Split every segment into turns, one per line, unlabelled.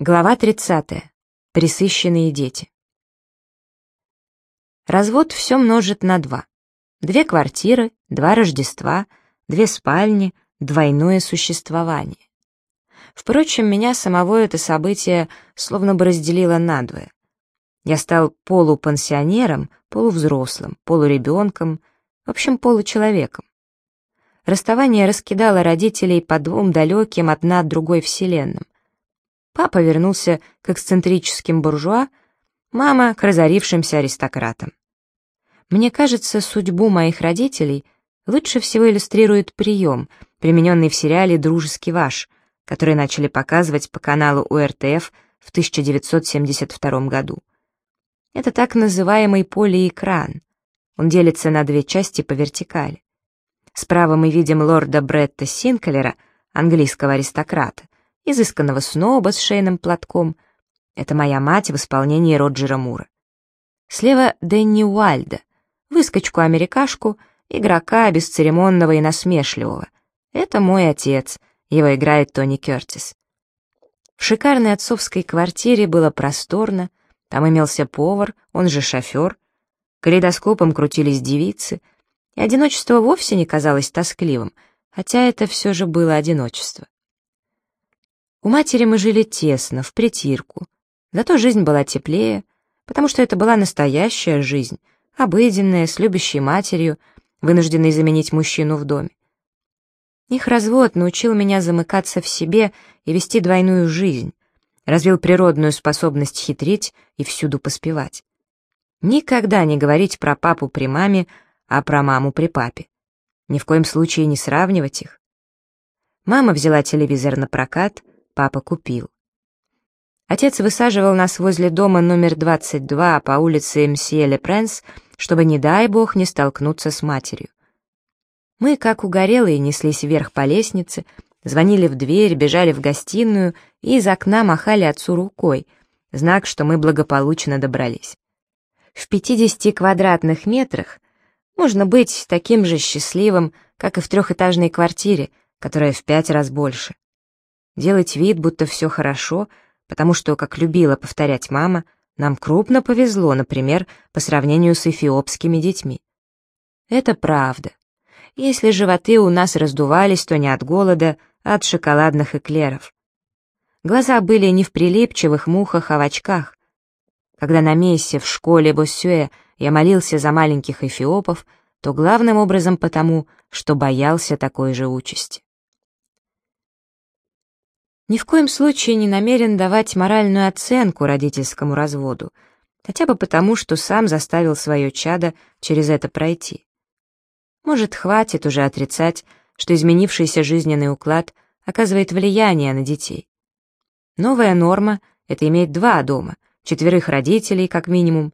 Глава 30. Присыщенные дети. Развод все множит на два. Две квартиры, два Рождества, две спальни, двойное существование. Впрочем, меня самого это событие словно бы разделило надвое. Я стал полупансионером, полувзрослым, полуребенком, в общем, получеловеком. Расставание раскидало родителей по двум далеким одна от другой вселенным — Папа вернулся к эксцентрическим буржуа, мама — к разорившимся аристократам. Мне кажется, судьбу моих родителей лучше всего иллюстрирует прием, примененный в сериале «Дружеский ваш», который начали показывать по каналу УРТФ в 1972 году. Это так называемый полиэкран. Он делится на две части по вертикали. Справа мы видим лорда Бретта Синклера, английского аристократа, изысканного сноба с шейным платком. Это моя мать в исполнении Роджера Мура. Слева Дэнни Уальда, выскочку-америкашку, игрока бесцеремонного и насмешливого. Это мой отец, его играет Тони Кертис. В шикарной отцовской квартире было просторно, там имелся повар, он же шофер, калейдоскопом крутились девицы, и одиночество вовсе не казалось тоскливым, хотя это все же было одиночество. У матери мы жили тесно, в притирку. Зато жизнь была теплее, потому что это была настоящая жизнь, обыденная, с любящей матерью, вынужденной заменить мужчину в доме. Их развод научил меня замыкаться в себе и вести двойную жизнь, развил природную способность хитрить и всюду поспевать. Никогда не говорить про папу при маме, а про маму при папе. Ни в коем случае не сравнивать их. Мама взяла телевизор на прокат, папа купил. Отец высаживал нас возле дома номер 22 по улице Мсье Ле Пренс, чтобы, не дай бог, не столкнуться с матерью. Мы, как угорелые, неслись вверх по лестнице, звонили в дверь, бежали в гостиную и из окна махали отцу рукой, знак, что мы благополучно добрались. В 50 квадратных метрах можно быть таким же счастливым, как и в трехэтажной квартире, которая в пять раз больше делать вид, будто все хорошо, потому что, как любила повторять мама, нам крупно повезло, например, по сравнению с эфиопскими детьми. Это правда. Если животы у нас раздувались, то не от голода, а от шоколадных эклеров. Глаза были не в прилипчивых мухах, а в очках. Когда на месте в школе Боссюэ я молился за маленьких эфиопов, то главным образом потому, что боялся такой же участи. Ни в коем случае не намерен давать моральную оценку родительскому разводу, хотя бы потому, что сам заставил свое чадо через это пройти. Может, хватит уже отрицать, что изменившийся жизненный уклад оказывает влияние на детей. Новая норма — это иметь два дома, четверых родителей как минимум,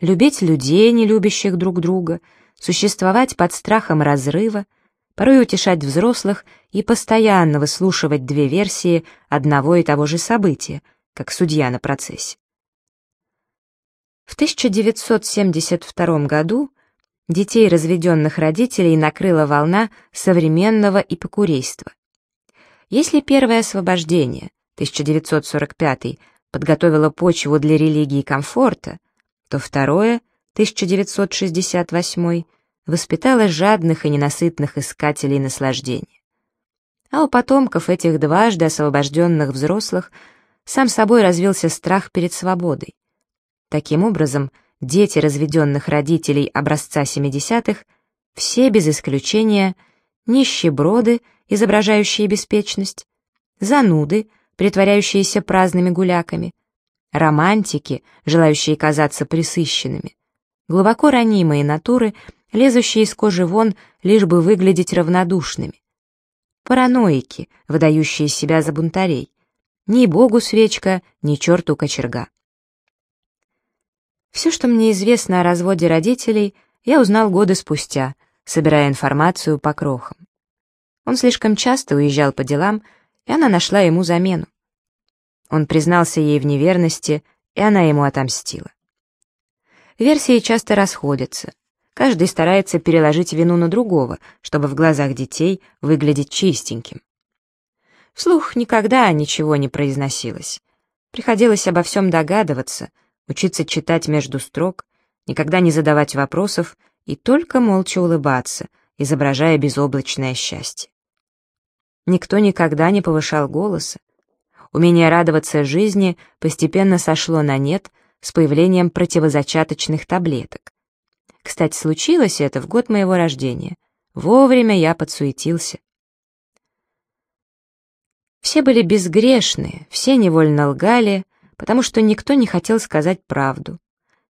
любить людей, не любящих друг друга, существовать под страхом разрыва — порой утешать взрослых и постоянно выслушивать две версии одного и того же события, как судья на процессе. В 1972 году детей разведенных родителей накрыла волна современного эпикурейства. Если первое освобождение, 1945 подготовило почву для религии комфорта, то второе, 1968 воспитала жадных и ненасытных искателей наслаждения. А у потомков этих дважды освобожденных взрослых сам собой развился страх перед свободой. Таким образом, дети разведенных родителей образца 70-х все без исключения нищеброды, изображающие беспечность, зануды, притворяющиеся праздными гуляками, романтики, желающие казаться присыщенными, глубоко ранимые натуры — лезущие из кожи вон, лишь бы выглядеть равнодушными. Параноики, выдающие себя за бунтарей. Ни богу свечка, ни черту кочерга. Все, что мне известно о разводе родителей, я узнал годы спустя, собирая информацию по крохам. Он слишком часто уезжал по делам, и она нашла ему замену. Он признался ей в неверности, и она ему отомстила. Версии часто расходятся. Каждый старается переложить вину на другого, чтобы в глазах детей выглядеть чистеньким. Вслух никогда ничего не произносилось. Приходилось обо всем догадываться, учиться читать между строк, никогда не задавать вопросов и только молча улыбаться, изображая безоблачное счастье. Никто никогда не повышал голоса. Умение радоваться жизни постепенно сошло на нет с появлением противозачаточных таблеток. Кстати, случилось это в год моего рождения. Вовремя я подсуетился. Все были безгрешны, все невольно лгали, потому что никто не хотел сказать правду,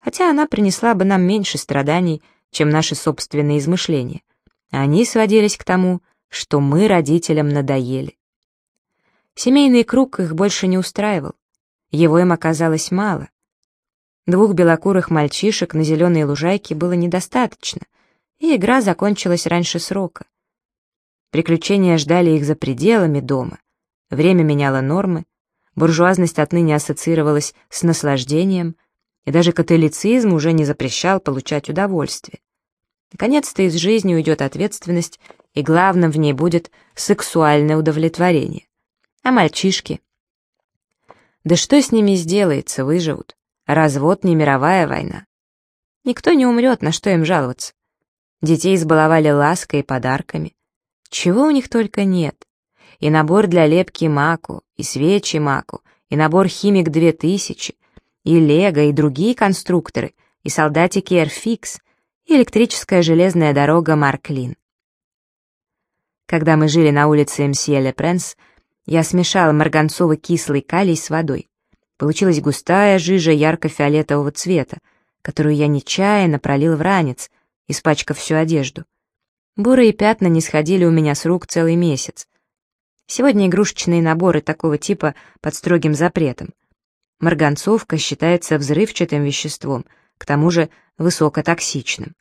хотя она принесла бы нам меньше страданий, чем наши собственные измышления. Они сводились к тому, что мы родителям надоели. Семейный круг их больше не устраивал. Его им оказалось мало. Двух белокурых мальчишек на зеленой лужайке было недостаточно, и игра закончилась раньше срока. Приключения ждали их за пределами дома. Время меняло нормы, буржуазность отныне ассоциировалась с наслаждением, и даже католицизм уже не запрещал получать удовольствие. Наконец-то из жизни уйдет ответственность, и главным в ней будет сексуальное удовлетворение. А мальчишки? Да что с ними сделается, выживут. Развод не мировая война. Никто не умрет, на что им жаловаться. Детей избаловали лаской и подарками. Чего у них только нет. И набор для лепки маку, и свечи маку, и набор химик 2000, и лего, и другие конструкторы, и солдатики Airfix, и электрическая железная дорога Марклин. Когда мы жили на улице МСье Пренс, я смешала марганцово-кислый калий с водой. Получилась густая жижа ярко-фиолетового цвета, которую я нечаянно пролил в ранец, испачкав всю одежду. Бурые пятна не сходили у меня с рук целый месяц. Сегодня игрушечные наборы такого типа под строгим запретом. Марганцовка считается взрывчатым веществом, к тому же высокотоксичным.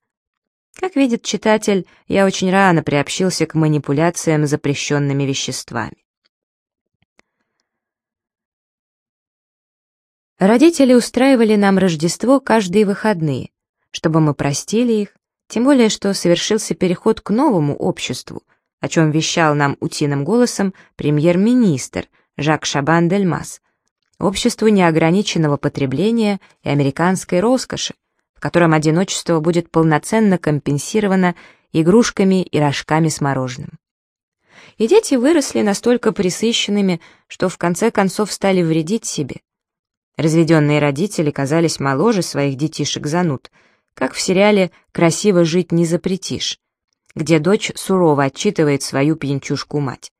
Как видит читатель, я очень рано приобщился к манипуляциям запрещенными веществами. Родители устраивали нам Рождество каждые выходные, чтобы мы простили их, тем более что совершился переход к новому обществу, о чем вещал нам утиным голосом премьер-министр Жак Шабан-Дельмас, обществу неограниченного потребления и американской роскоши, в котором одиночество будет полноценно компенсировано игрушками и рожками с мороженым. И дети выросли настолько присыщенными, что в конце концов стали вредить себе. Разведенные родители казались моложе своих детишек-зануд, как в сериале «Красиво жить не запретишь», где дочь сурово отчитывает свою пьянчушку-мать.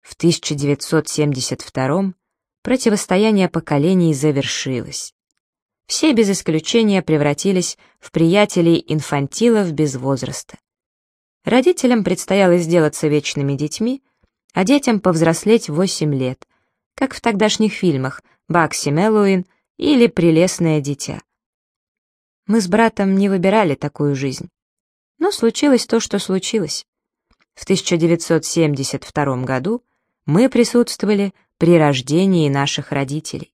В 1972 противостояние поколений завершилось. Все без исключения превратились в приятелей инфантилов без возраста. Родителям предстояло сделаться вечными детьми, а детям повзрослеть в 8 лет, как в тогдашних фильмах «Бакси Меллоуин» или «Прелестное дитя». Мы с братом не выбирали такую жизнь. Но случилось то, что случилось. В 1972 году мы присутствовали при рождении наших родителей.